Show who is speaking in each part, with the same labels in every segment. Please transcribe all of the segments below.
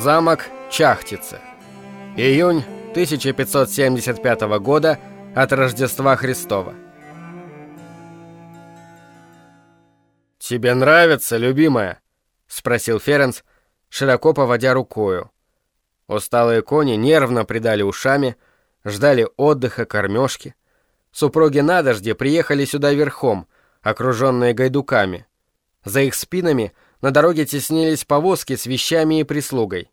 Speaker 1: Замок Чахтица. Июнь 1575 года от Рождества Христова. «Тебе нравится, любимая?» — спросил Ференс, широко поводя рукою. Усталые кони нервно придали ушами, ждали отдыха, кормежки. Супруги на дожде приехали сюда верхом, окруженные гайдуками. За их спинами на дороге теснились повозки с вещами и прислугой.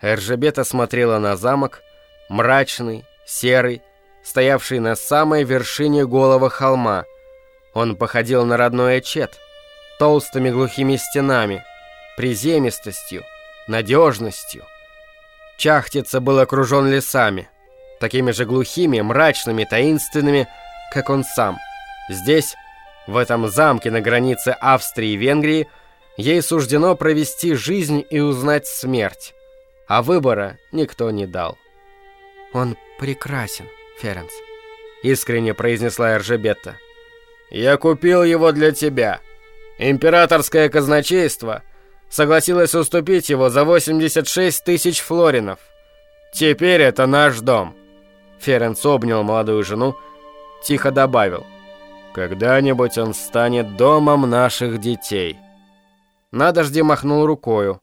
Speaker 1: Эржебета смотрела на замок, мрачный, серый, стоявший на самой вершине голого холма. Он походил на родной Эчет, толстыми глухими стенами, приземистостью, надежностью. Чахтица был окружен лесами, такими же глухими, мрачными, таинственными, как он сам. Здесь, в этом замке на границе Австрии и Венгрии, ей суждено провести жизнь и узнать смерть, а выбора никто не дал.
Speaker 2: «Он прекрасен, Ференс», —
Speaker 1: искренне произнесла Эржебетта. «Я купил его для тебя. Императорское казначейство согласилось уступить его за 86 тысяч флоринов. Теперь это наш дом». Ференс обнял молодую жену, тихо добавил. «Когда-нибудь он станет домом наших детей». На дожде махнул рукою.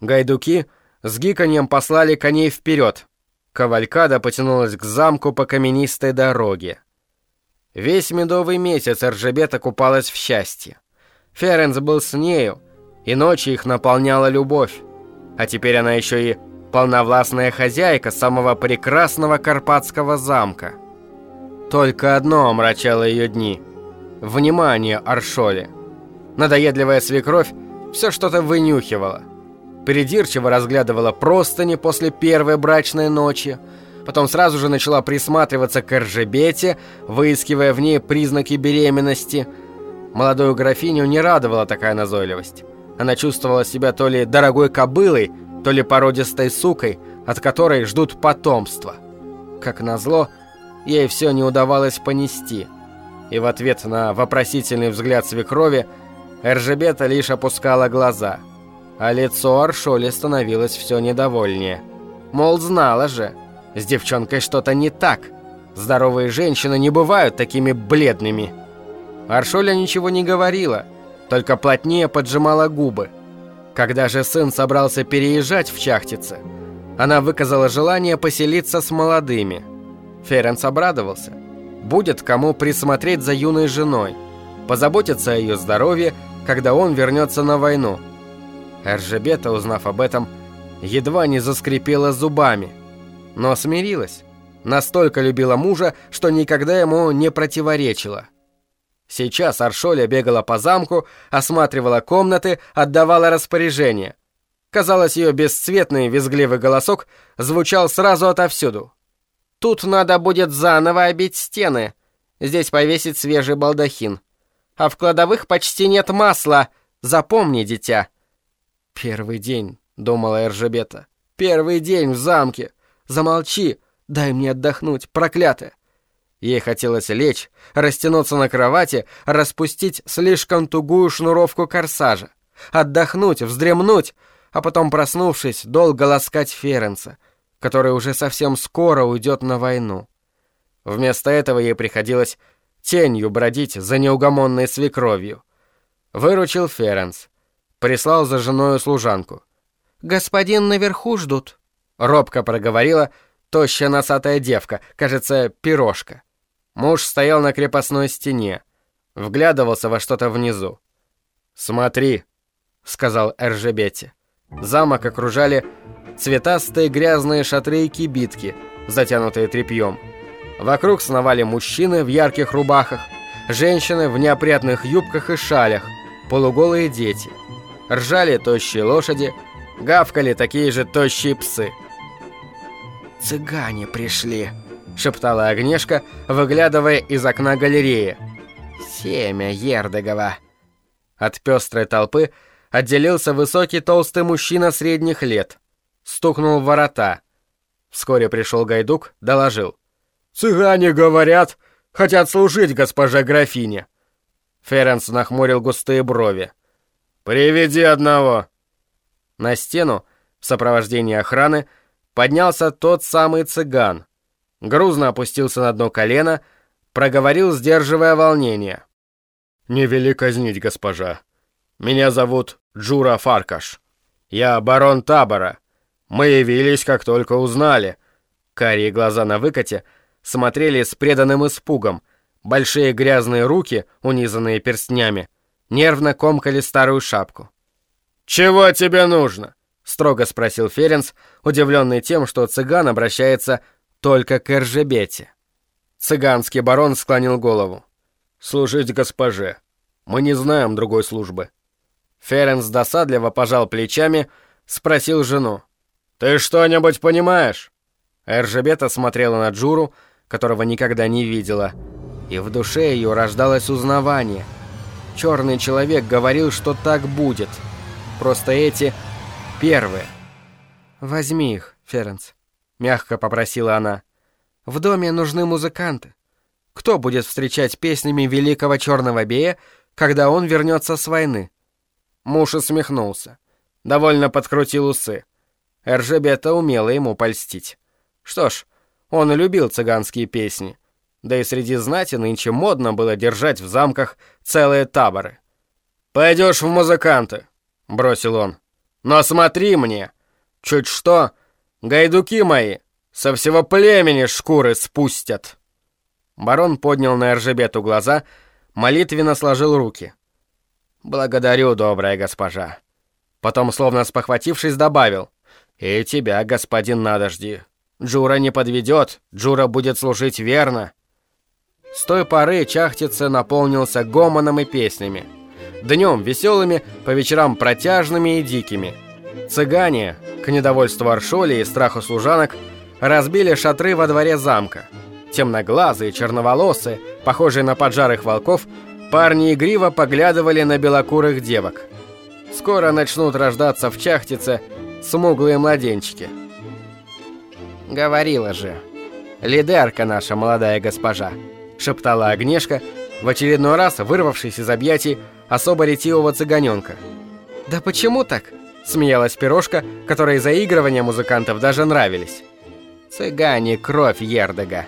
Speaker 1: Гайдуки с гиканьем послали коней вперед. Кавалькада потянулась к замку по каменистой дороге. Весь медовый месяц Эржебета купалась в счастье. Ференс был с нею, и ночи их наполняла любовь. А теперь она еще и полновластная хозяйка самого прекрасного карпатского замка. Только одно омрачало ее дни — внимание Аршоле. Надоедливая свекровь все что-то вынюхивала. Придирчиво разглядывала простыни после первой брачной ночи, потом сразу же начала присматриваться к Эржебете, выискивая в ней признаки беременности. Молодую графиню не радовала такая назойливость. Она чувствовала себя то ли дорогой кобылой, то ли породистой сукой, от которой ждут потомства. Как назло, ей все не удавалось понести. И в ответ на вопросительный взгляд свекрови Эржебета лишь опускала глаза, а лицо Аршоли становилось все недовольнее. Мол, знала же, с девчонкой что-то не так. Здоровые женщины не бывают такими бледными. Аршоля ничего не говорила, только плотнее поджимала губы. Когда же сын собрался переезжать в Чахтице, она выказала желание поселиться с молодыми. Ференс обрадовался. Будет кому присмотреть за юной женой, позаботиться о ее здоровье, когда он вернется на войну. Эржебета, узнав об этом, едва не заскрипела зубами, но смирилась. Настолько любила мужа, что никогда ему не противоречила. Сейчас Аршоля бегала по замку, осматривала комнаты, отдавала распоряжения. Казалось, ее бесцветный визгливый голосок звучал сразу отовсюду. «Тут надо будет заново обить стены. Здесь повесить свежий балдахин. А в кладовых почти нет масла. Запомни, дитя». «Первый день», — думала Эржебета. «Первый день в замке. Замолчи, дай мне отдохнуть, проклятая. Ей хотелось лечь, растянуться на кровати, распустить слишком тугую шнуровку корсажа, отдохнуть, вздремнуть, а потом, проснувшись, долго ласкать Ференца, который уже совсем скоро уйдет на войну. Вместо этого ей приходилось тенью бродить за неугомонной свекровью. Выручил Ференс. Прислал за женою служанку. «Господин наверху ждут», — робко проговорила тощая носатая девка, кажется, пирожка. Муж стоял на крепостной стене, вглядывался во что-то внизу. «Смотри», — сказал Эржебете. Замок окружали цветастые грязные шатры и кибитки, затянутые тряпьем. Вокруг сновали мужчины в ярких рубахах, женщины в неопрятных юбках и шалях, полуголые дети. Ржали тощие лошади, гавкали такие же тощие псы. «Цыгане пришли», шептала Агнешка, выглядывая из окна галереи. «Семя Ердегова!» От пестрой толпы отделился высокий толстый мужчина средних лет. Стукнул в ворота. Вскоре пришел Гайдук, доложил. «Цыгане говорят, хотят служить госпоже графине». Ференс нахмурил густые брови. «Приведи одного». На стену, В сопровождении охраны поднялся тот самый цыган. Грузно опустился на дно колено, проговорил, сдерживая волнение. «Не вели казнить, госпожа. Меня зовут Джура Фаркаш. Я барон Табора. Мы явились, как только узнали». Карие глаза на выкате смотрели с преданным испугом. Большие грязные руки, унизанные перстнями, нервно комкали старую шапку. «Чего тебе нужно?» — строго спросил Ференс, удивленный тем, что цыган обращается только к Эржебете. Цыганский барон склонил голову. «Служить госпоже. Мы не знаем другой службы». Ференс досадливо пожал плечами, спросил жену. «Ты что-нибудь понимаешь?» Эржебета смотрела на Джуру, которого никогда не видела, и в душе ее рождалось узнавание. Черный человек говорил, что так будет. Просто эти первые.
Speaker 2: «Возьми их, Ференс», — мягко попросила она. «В доме нужны музыканты. Кто будет встречать песнями великого черного бея, когда он вернется с войны?»
Speaker 1: Муж усмехнулся. Довольно подкрутил усы. Эржебета умела ему польстить. Что ж, он любил цыганские песни. Да и среди знати нынче модно было держать в замках целые таборы. «Пойдешь в музыканты», — бросил он. «Но смотри мне! Чуть что, гайдуки мои со всего племени шкуры спустят!» Барон поднял на Эржебету глаза, молитвенно сложил руки. «Благодарю, добрая госпожа». Потом, словно спохватившись, добавил. «И тебя, господин Надожди, Джура не подведет, Джура будет служить верно. С той поры Чахтице наполнился гомоном и песнями. Днем веселыми, по вечерам протяжными и дикими. Цыгане, к недовольству Аршоли и страху служанок, разбили шатры во дворе замка. Темноглазые, черноволосые, похожие на поджарых волков, парни игриво поглядывали на белокурых девок. Скоро начнут рождаться в Чахтице смуглые младенчики – «Говорила же. Лидерка наша молодая госпожа», — шептала Агнешка, в очередной раз вырвавшись из объятий особо ретивого цыганенка. «Да почему так?» — смеялась пирожка, которой заигрывания музыкантов даже нравились. «Цыгане — кровь Ердега.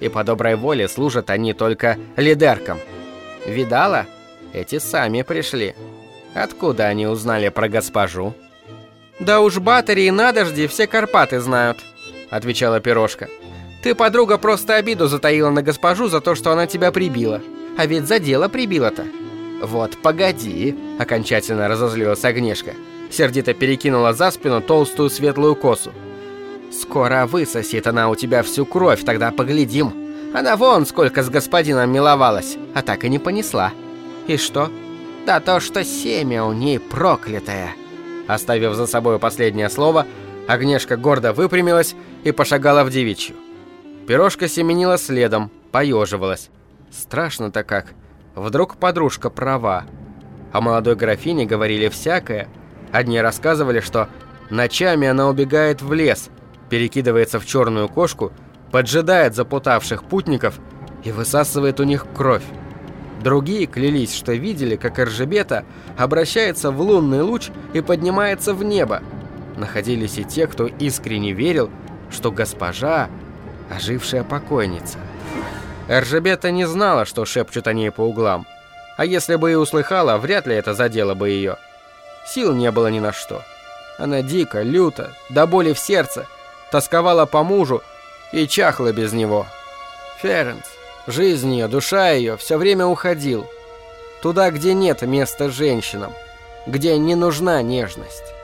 Speaker 1: И по доброй воле служат они только лидеркам. Видала? Эти сами пришли. Откуда они узнали про госпожу?» «Да уж Батари и Надожди все Карпаты знают», отвечала пирожка. Ты, подруга, просто обиду затаила на госпожу за то, что она тебя прибила. А ведь за дело прибила-то. Вот, погоди, окончательно разозлилась Огнешка. Сердито перекинула за спину толстую светлую косу. Скоро высосет она у тебя всю кровь, тогда поглядим. Она вон сколько с господином миловалась, а так и не понесла. И что? Да то, что семя у ней проклятое. Оставив за собой последнее слово, Огнешка гордо выпрямилась и пошагала в девичью. Пирожка семенила следом, поеживалась. Страшно-то как. Вдруг подружка права. О молодой графине говорили всякое. Одни рассказывали, что ночами она убегает в лес, перекидывается в черную кошку, поджидает запутавших путников и высасывает у них кровь. Другие клялись, что видели, как Эржебета обращается в лунный луч и поднимается в небо, находились и те, кто искренне верил, что госпожа – ожившая покойница. Эржебета не знала, что шепчут о ней по углам, а если бы и услыхала, вряд ли это задело бы ее. Сил не было ни на что. Она дико, люто, до боли в сердце, тосковала по мужу и чахла без него. Ференс, жизнь ее, душа ее все время уходил. Туда, где нет места женщинам, где не нужна нежность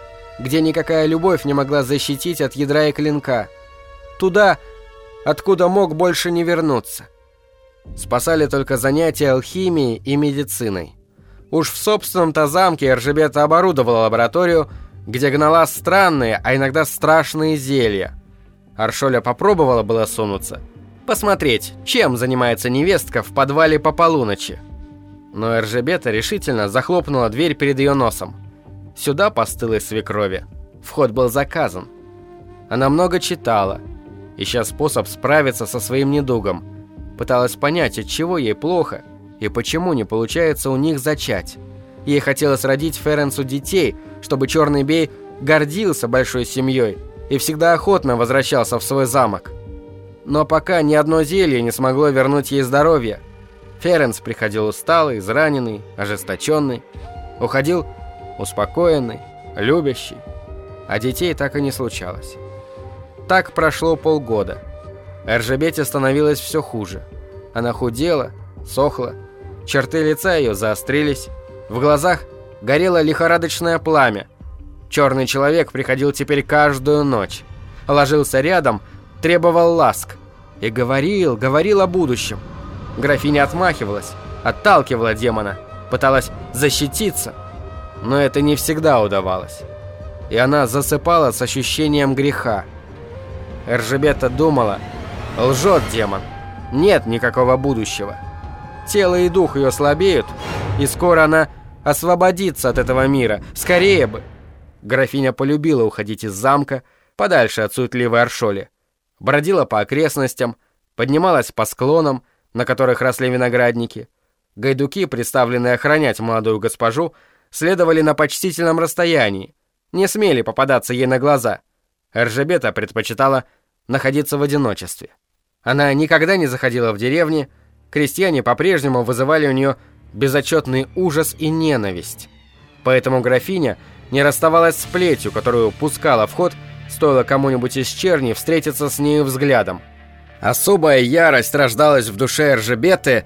Speaker 1: где никакая любовь не могла защитить от ядра и клинка. Туда, откуда мог больше не вернуться. Спасали только занятия алхимией и медициной. Уж в собственном-то замке Эржебета оборудовала лабораторию, где гнала странные, а иногда страшные зелья. Аршоля попробовала было сунуться, посмотреть, чем занимается невестка в подвале по полуночи. Но Эржебета решительно захлопнула дверь перед ее носом. Сюда постылой свекрови. Вход был заказан. Она много читала, ища способ справиться со своим недугом. Пыталась понять, от чего ей плохо и почему не получается у них зачать. Ей хотелось родить Ференсу детей, чтобы Черный Бей
Speaker 2: гордился большой семьей и всегда охотно возвращался в свой замок. Но пока ни одно зелье не смогло вернуть ей здоровье. Ференс приходил усталый, израненный, ожесточенный. Уходил успокоенный, любящий. А детей так и не случалось. Так прошло полгода. Эржебете становилось все хуже. Она худела, сохла, черты лица ее заострились, в глазах горело лихорадочное пламя. Черный человек приходил теперь каждую ночь. Ложился рядом, требовал ласк. И говорил, говорил о будущем. Графиня отмахивалась, отталкивала демона, пыталась защититься. Но это не всегда удавалось. И она засыпала с ощущением греха. Эржебета думала, лжет демон, нет никакого будущего. Тело и дух ее слабеют, и скоро она освободится от этого мира, скорее бы. Графиня полюбила уходить из замка, подальше от суетливой Аршоли. Бродила по окрестностям, поднималась по склонам, на которых росли виноградники. Гайдуки, представленные охранять молодую госпожу, следовали на почтительном расстоянии, не смели попадаться ей на глаза. Эржебета предпочитала находиться в одиночестве. Она никогда не заходила в деревни, крестьяне по-прежнему вызывали у нее безотчетный ужас и ненависть. Поэтому графиня не расставалась с плетью, которую пускала в ход, стоило кому-нибудь из черни встретиться с нею взглядом. Особая ярость рождалась в душе Эржебеты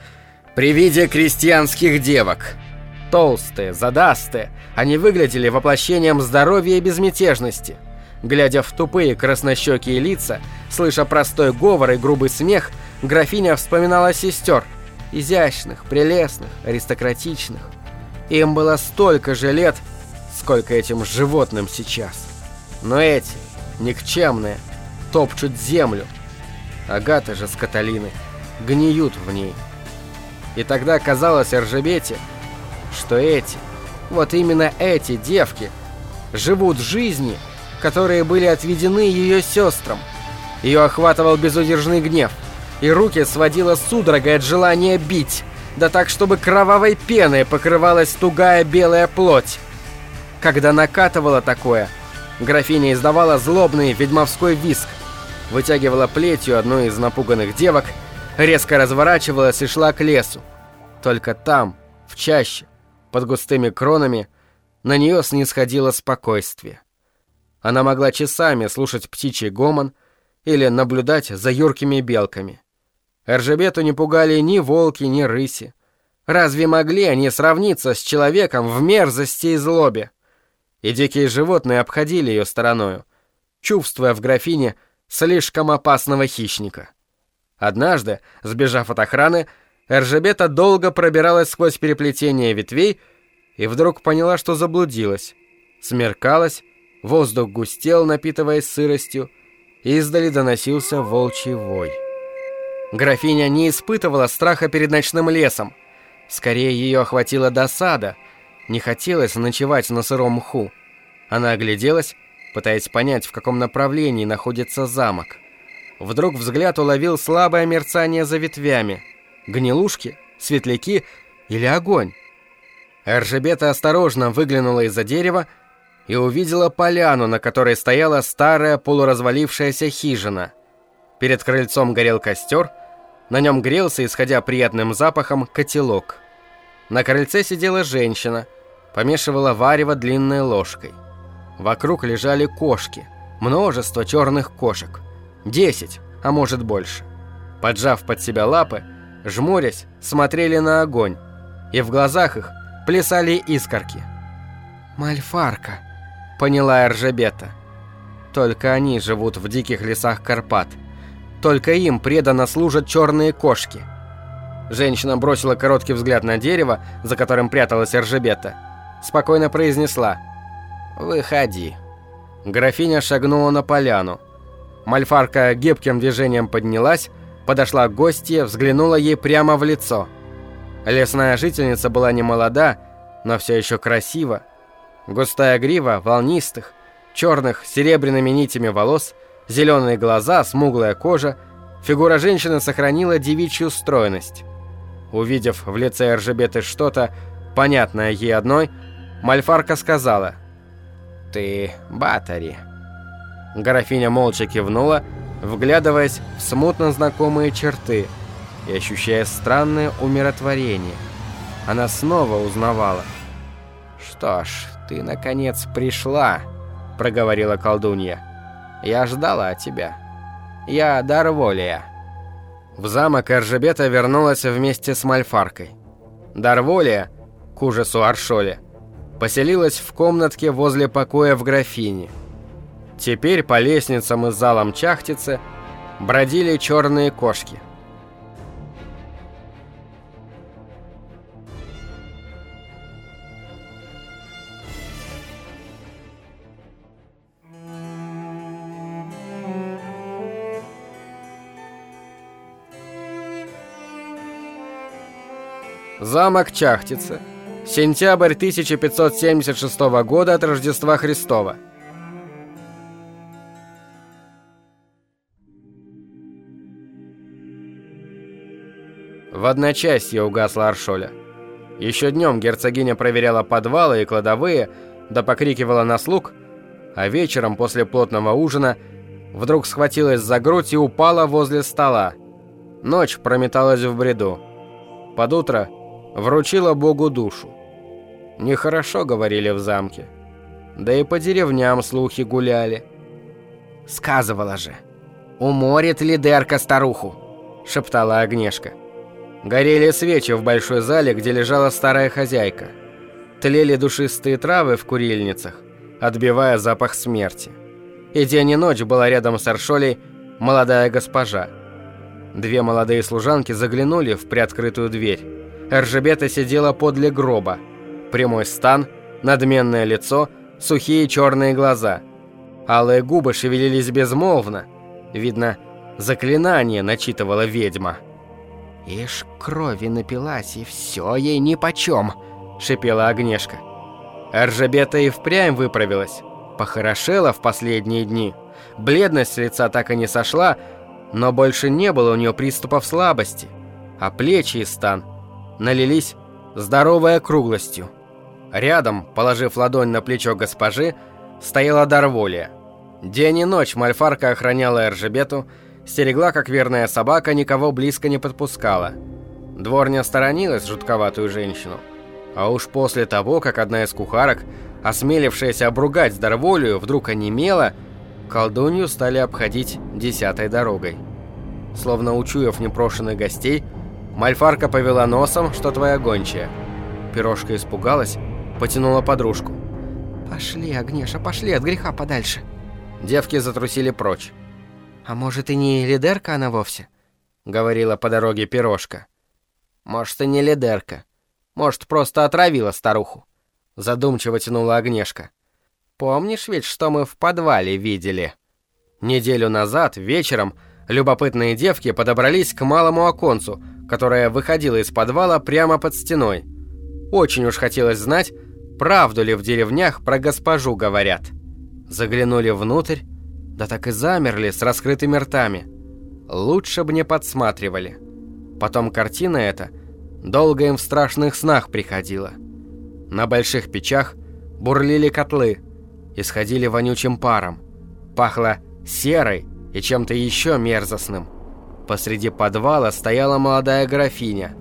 Speaker 2: при виде крестьянских девок. Толстые, задастые, они выглядели воплощением здоровья и безмятежности. Глядя в тупые краснощекие лица, слыша простой говор и грубый смех, графиня вспоминала сестер, изящных, прелестных, аристократичных. Им было столько же лет, сколько этим животным сейчас. Но эти, никчемные, топчут землю. Агата же с Каталиной гниют в ней. И тогда казалось Эржебете, что эти, вот именно эти девки, живут жизни, которые были отведены ее сестрам. Ее охватывал безудержный гнев – и руки сводило судорогой от желания бить, да так, чтобы кровавой пеной покрывалась тугая белая плоть. Когда накатывало такое, графиня издавала злобный ведьмовской виск, вытягивала плетью одну из напуганных девок, резко разворачивалась и шла к лесу. Только там, в чаще, под густыми кронами, на нее снисходило спокойствие. Она могла часами слушать птичий гомон или наблюдать за юркими белками. Эржебету не пугали ни волки, ни рыси. Разве могли они сравниться с человеком в мерзости и злобе? И дикие животные обходили ее стороною, чувствуя в графине слишком опасного хищника. Однажды, сбежав от охраны, Эржебета долго пробиралась сквозь переплетение ветвей и вдруг поняла, что заблудилась. Смеркалась, воздух густел, напитываясь сыростью, издали доносился волчий вой. Графиня не испытывала страха перед ночным лесом. Скорее ее охватила досада. Не хотелось ночевать на сыром мху. Она огляделась, пытаясь понять, в каком направлении находится замок. Вдруг взгляд уловил слабое мерцание за ветвями. Гнилушки, светляки или огонь. Эржебета осторожно выглянула из-за дерева и увидела поляну, на которой стояла старая полуразвалившаяся хижина. Перед крыльцом горел костер — на нем грелся, исходя приятным запахом, котелок. На крыльце сидела женщина, помешивала варево длинной ложкой. Вокруг лежали кошки, множество черных кошек. Десять, а может больше. Поджав под себя лапы, жмурясь, смотрели на огонь, и в глазах их плясали искорки. «Мальфарка», — поняла Эржебета. «Только они живут в диких лесах Карпат». Только им преданно служат черные кошки. Женщина бросила короткий взгляд на дерево, за которым пряталась Эржебета. Спокойно произнесла «Выходи». Графиня шагнула на поляну. Мальфарка гибким движением поднялась, подошла к гостье, взглянула ей прямо в лицо. Лесная жительница была не молода, но все еще красива. Густая грива волнистых, черных серебряными нитями волос – Зеленые глаза, смуглая кожа. Фигура женщины сохранила девичью стройность. Увидев в лице Эржебеты что-то, понятное ей одной, Мальфарка сказала
Speaker 1: ты Батари?» Графиня молча кивнула, вглядываясь в смутно знакомые черты и ощущая странное умиротворение. Она снова узнавала. «Что ж, ты наконец пришла», — проговорила колдунья. «Я ждала тебя. Я Дарволия». В замок Эржебета вернулась вместе с Мальфаркой. Дарволия, к ужасу Аршоли, поселилась в комнатке возле покоя в графине. Теперь по лестницам и залам Чахтицы бродили черные кошки. Замок Чахтицы. Сентябрь 1576 года от Рождества Христова. В одночасье угасла Аршоля. Еще днем герцогиня проверяла подвалы и кладовые, да покрикивала на слуг, а вечером после плотного ужина вдруг схватилась за грудь и упала возле стола. Ночь прометалась в бреду. Под утро вручила Богу душу. Нехорошо говорили в замке. Да и по деревням слухи гуляли.
Speaker 2: «Сказывала же, уморит ли Дерка старуху?» — шептала Огнешка.
Speaker 1: Горели свечи в большой зале, где лежала старая хозяйка. Тлели душистые травы в курильницах, отбивая запах смерти. И день и ночь была рядом с Аршолей молодая госпожа. Две молодые служанки заглянули в приоткрытую дверь. Эржебета сидела подле гроба. Прямой стан, надменное лицо, сухие черные глаза. Алые губы шевелились безмолвно. Видно, заклинание начитывала ведьма.
Speaker 2: «Ишь, крови напилась, и все ей нипочем», — шипела Огнешка.
Speaker 1: Эржебета и впрямь выправилась. Похорошела в последние дни. Бледность лица так и не сошла, но больше не было у нее приступов слабости. А плечи и стан налились здоровой округлостью. Рядом, положив ладонь на плечо госпожи, стояла Дарволия. День и ночь Мальфарка охраняла Эржебету, стерегла, как верная собака, никого близко не подпускала. Дворня сторонилась жутковатую женщину. А уж после того, как одна из кухарок, осмелившаяся обругать Дарволию, вдруг онемела, колдунью стали обходить десятой дорогой. Словно учуяв непрошенных гостей, Мальфарка повела носом, что твоя гончая. Пирожка испугалась, потянула подружку.
Speaker 2: «Пошли, Агнеша, пошли от греха подальше».
Speaker 1: Девки затрусили прочь.
Speaker 2: «А может, и не лидерка она вовсе?»
Speaker 1: — говорила по дороге пирожка. «Может, и не лидерка. Может, просто отравила старуху». Задумчиво тянула Огнешка. «Помнишь ведь, что мы в подвале видели?» Неделю назад, вечером, любопытные девки подобрались к малому оконцу, которое выходило из подвала прямо под стеной. Очень уж хотелось знать, правду ли в деревнях про госпожу говорят. Заглянули внутрь, да так и замерли с раскрытыми ртами. Лучше бы не подсматривали. Потом картина эта долго им в страшных снах приходила. На больших печах бурлили котлы, исходили вонючим паром. Пахло серой и чем-то еще мерзостным. Посреди подвала стояла молодая графиня.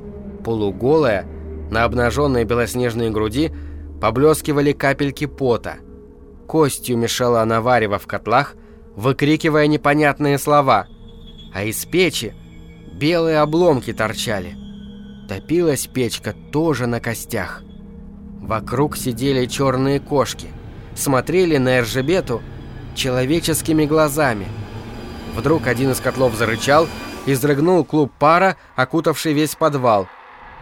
Speaker 1: Полуголая, на обнаженной белоснежной груди поблескивали капельки пота. Костью мешала она варево в котлах, выкрикивая непонятные слова. А из печи белые обломки торчали. Топилась печка тоже на костях. Вокруг сидели черные кошки. Смотрели на Эржебету человеческими глазами. Вдруг один из котлов зарычал изрыгнул клуб пара, окутавший весь подвал.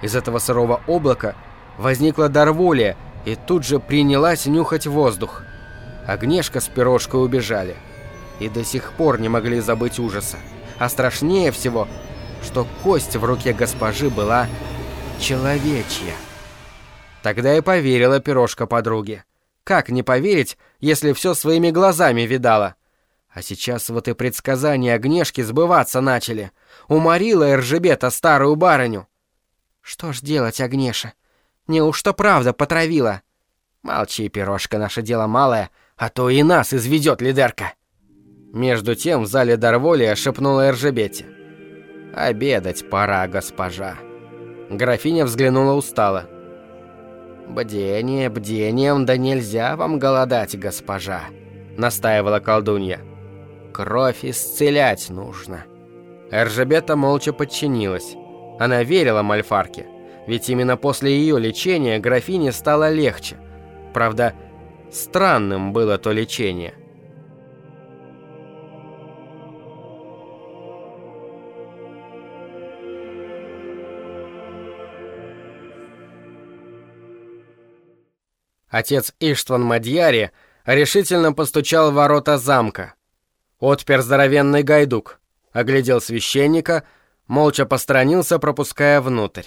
Speaker 1: Из этого сырого облака возникла Дарволия и тут же принялась нюхать воздух. Огнешка с пирожкой убежали. И до сих пор не могли забыть ужаса. А страшнее всего, что кость в руке госпожи была человечья. Тогда и поверила пирожка подруге. Как не поверить, если все своими глазами видала? А сейчас вот и предсказания Огнешки сбываться начали. Уморила Эржебета старую барыню.
Speaker 2: Что ж делать, Огнеша? Неужто правда потравила?
Speaker 1: Молчи, пирожка, наше дело малое, а то и нас изведет лидерка. Между тем в зале Дарволия шепнула Эржебете. «Обедать пора, госпожа». Графиня взглянула устало. «Бдение, бдением, да нельзя вам голодать, госпожа», — настаивала колдунья. «Кровь исцелять нужно». Эржебета молча подчинилась. Она верила Мальфарке, ведь именно после ее лечения графине стало легче. Правда, странным было то лечение. Отец Иштван Мадьяри решительно постучал в ворота замка. Отпер здоровенный гайдук, оглядел священника, молча посторонился, пропуская внутрь.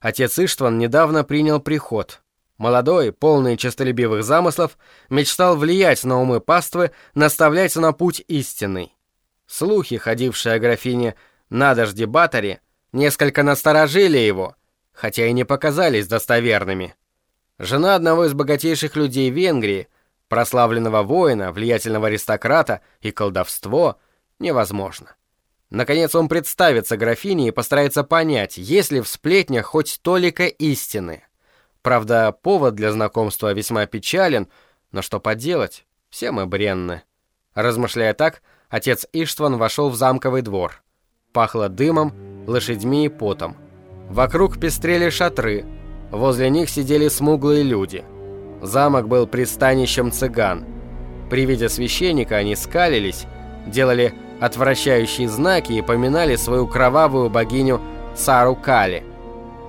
Speaker 1: Отец Иштван недавно принял приход. Молодой, полный честолюбивых замыслов, мечтал влиять на умы паствы, наставлять на путь истинный. Слухи, ходившие о графине Надожде Батаре, несколько насторожили его, хотя и не показались достоверными. Жена одного из богатейших людей Венгрии, прославленного воина, влиятельного аристократа и колдовство невозможно. Наконец он представится графине и постарается понять, есть ли в сплетнях хоть толика истины. Правда, повод для знакомства весьма печален, но что поделать, все мы бренны. Размышляя так, отец Иштван вошел в замковый двор. Пахло дымом, лошадьми и потом. Вокруг пестрели шатры — Возле них сидели смуглые люди. Замок был пристанищем цыган. При виде священника они скалились, делали отвращающие знаки и поминали свою кровавую богиню Сару Кали.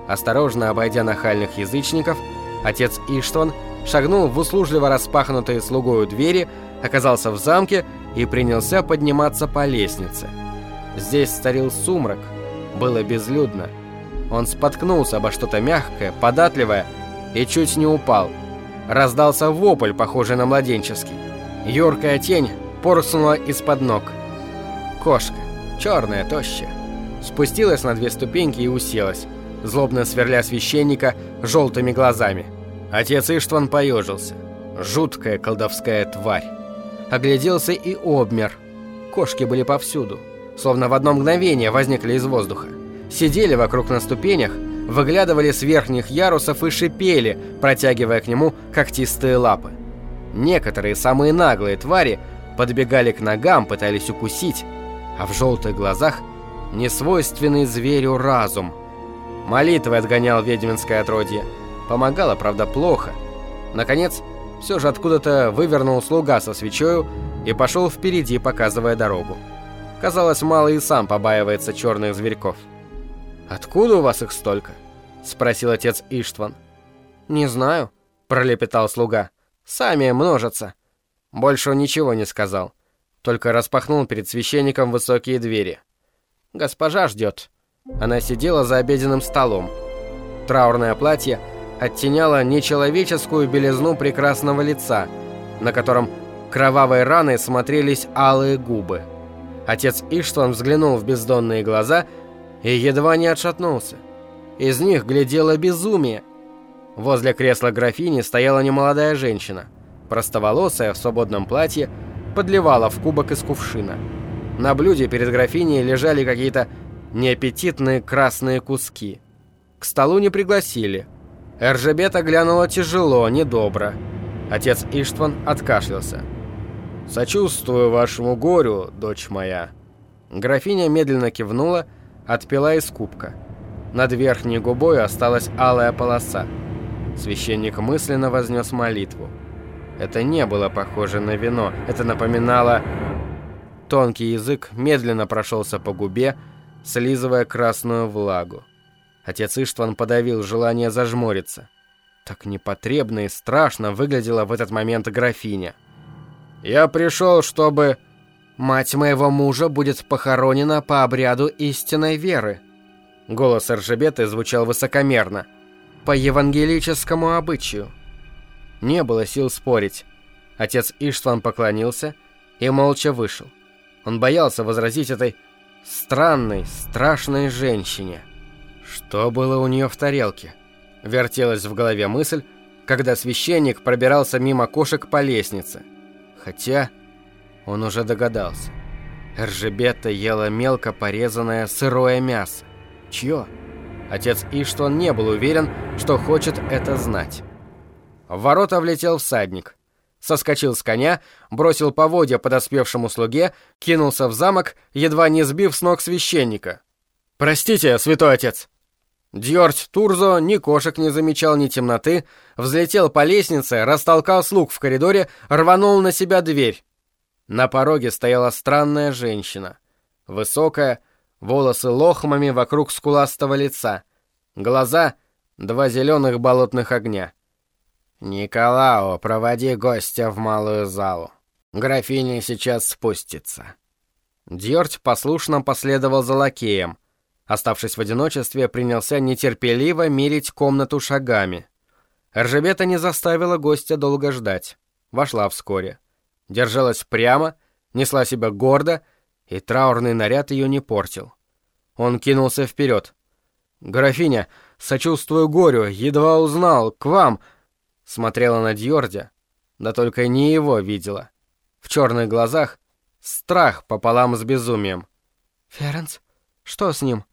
Speaker 1: Осторожно обойдя нахальных язычников, отец Иштван шагнул в услужливо распахнутые слугою двери, оказался в замке и принялся подниматься по лестнице. Здесь царил сумрак, было безлюдно. Он споткнулся обо что-то мягкое, податливое и чуть не упал. Раздался вопль, похожий на младенческий. Юркая тень порснула из-под ног. Кошка, черная, тощая, спустилась на две ступеньки и уселась, злобно сверля священника желтыми глазами. Отец Иштван поежился. Жуткая колдовская тварь. Огляделся и обмер. Кошки были повсюду, словно в одно мгновение возникли из воздуха сидели вокруг на ступенях, выглядывали с верхних ярусов и шипели, протягивая к нему когтистые лапы. Некоторые, самые наглые твари, подбегали к ногам, пытались укусить, а в желтых глазах несвойственный зверю разум. Молитвой отгонял ведьминское отродье. Помогало, правда, плохо. Наконец, все же откуда-то вывернул слуга со свечою и пошел впереди, показывая дорогу. Казалось, мало и сам побаивается черных зверьков. «Откуда у вас их столько?» — спросил отец Иштван. «Не знаю», — пролепетал слуга. «Сами множатся». Больше он ничего не сказал, только распахнул перед священником высокие двери. «Госпожа ждет». Она сидела за обеденным столом. Траурное платье оттеняло нечеловеческую белизну прекрасного лица, на котором кровавой раной смотрелись алые губы. Отец Иштван взглянул в бездонные глаза — и едва не отшатнулся. Из них глядело безумие. Возле кресла графини стояла немолодая женщина, простоволосая в свободном платье, подливала в кубок из кувшина. На блюде перед графиней лежали какие-то неаппетитные красные куски. К столу не пригласили. Эржебета глянула тяжело, недобро. Отец Иштван откашлялся. «Сочувствую вашему горю, дочь моя». Графиня медленно кивнула отпила из кубка. Над верхней губой осталась алая полоса. Священник мысленно вознес молитву. Это не было похоже на вино, это напоминало... Тонкий язык медленно прошелся по губе, слизывая красную влагу. Отец Иштван подавил желание зажмуриться. Так непотребно и страшно выглядела в этот момент графиня. «Я пришел, чтобы...» Мать моего мужа будет похоронена по обряду истинной веры. Голос Эржебеты звучал высокомерно. По евангелическому обычаю. Не было сил спорить. Отец Иштван поклонился и молча вышел. Он боялся возразить этой странной, страшной женщине. Что было у нее в тарелке? Вертелась в голове мысль, когда священник пробирался мимо кошек по лестнице.
Speaker 2: Хотя он уже догадался. Эржебетта ела мелко порезанное сырое мясо. Чье? Отец Иштон не был уверен, что хочет это знать. В ворота влетел всадник. Соскочил с коня, бросил поводья подоспевшему слуге, кинулся в замок, едва не сбив с ног священника. «Простите, святой отец!» Дьорч Турзо ни кошек не замечал, ни темноты, взлетел по лестнице, растолкал слуг в коридоре, рванул на себя дверь. На пороге стояла странная женщина. Высокая, волосы лохмами вокруг скуластого лица. Глаза — два зеленых болотных огня. «Николао, проводи гостя в малую залу. Графиня сейчас спустится». Дьорть послушно последовал за лакеем. Оставшись в одиночестве, принялся нетерпеливо мерить комнату шагами. Ржебета не заставила гостя долго ждать. Вошла вскоре. Держалась прямо, несла себя гордо, и траурный наряд ее не портил. Он кинулся вперед. «Графиня, сочувствую горю, едва узнал, к вам!» Смотрела на Дьордя, да только не его видела. В черных глазах страх пополам с безумием.
Speaker 3: «Ференс? Что с ним?»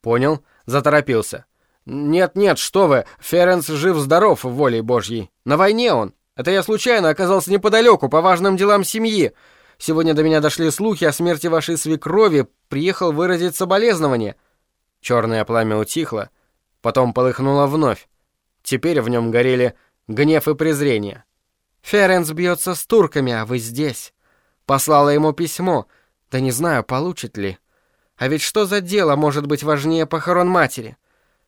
Speaker 2: «Понял, заторопился. Нет-нет, что вы, Ференс жив-здоров волей божьей. На войне он. Это я случайно оказался неподалеку по важным делам семьи. Сегодня до меня дошли слухи о смерти вашей свекрови, приехал выразить соболезнование». Черное пламя утихло, потом полыхнуло вновь. Теперь в нем горели гнев и презрение.
Speaker 3: «Ференс бьется с турками, а вы здесь. Послала ему письмо. Да не знаю, получит ли. А ведь что за дело может быть важнее похорон матери?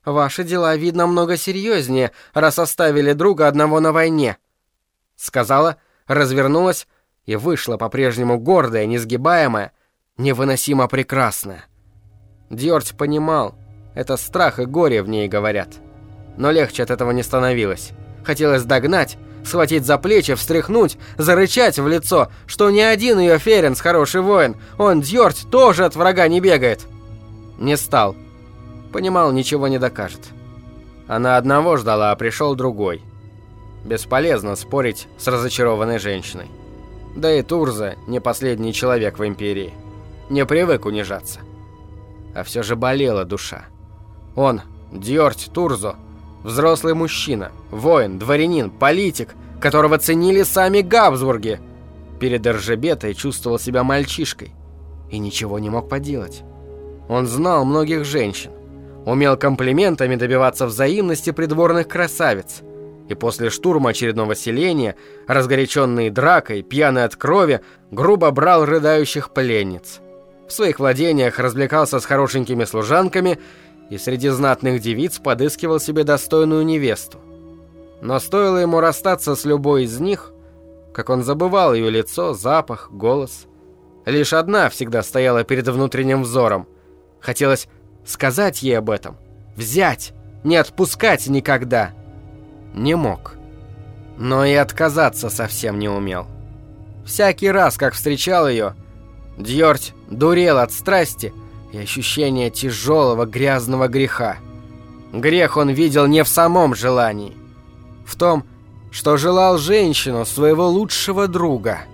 Speaker 3: Ваши дела, видно, много серьезнее, раз оставили друга одного на войне».
Speaker 2: Сказала, развернулась и вышла по-прежнему гордая, несгибаемая, невыносимо прекрасная. Дьорть понимал, это страх и горе в ней говорят. Но легче от этого не становилось. Хотелось догнать, схватить за плечи, встряхнуть, зарычать в лицо, что ни один ее Ференс хороший воин, он, Дьорть, тоже от врага не бегает. Не стал. Понимал, ничего не докажет. Она одного ждала, а пришел другой. Бесполезно спорить с разочарованной женщиной. Да и Турза не последний человек в Империи. Не привык унижаться. А все же болела душа. Он, Дьорть Турзо, Взрослый мужчина, воин, дворянин, политик, которого ценили сами Габсбурги. Перед Эржебетой чувствовал себя мальчишкой и ничего не мог поделать. Он знал многих женщин, умел комплиментами добиваться взаимности придворных красавиц. И после штурма очередного селения, разгоряченный дракой, пьяный от крови, грубо брал рыдающих пленниц. В своих владениях развлекался с хорошенькими служанками и среди знатных девиц подыскивал себе достойную невесту. Но стоило ему расстаться с любой из них, как он забывал ее лицо, запах, голос. Лишь одна всегда стояла перед внутренним взором. Хотелось сказать ей об этом, взять, не отпускать никогда. Не мог. Но и отказаться совсем не умел. Всякий раз, как встречал ее, Дьорть дурел от страсти и ощущение тяжелого грязного греха. Грех он видел не в самом желании, в том, что желал женщину своего лучшего друга –